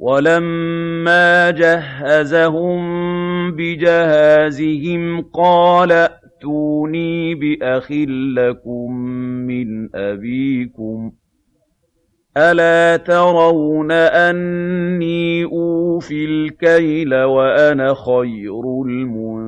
وَلَمَّا جَهَّزَهُم بِجَهَازِهِمْ قَالَ ائْتُونِي بِأَخٍ لَّكُم مِّنْ أَبِيكُمْ ۚ أَلَا تَرَوْنَ أَنِّي أُوفِي الْكَيْلَ وَأَنَا خَيْرُ الْمُنزِلِينَ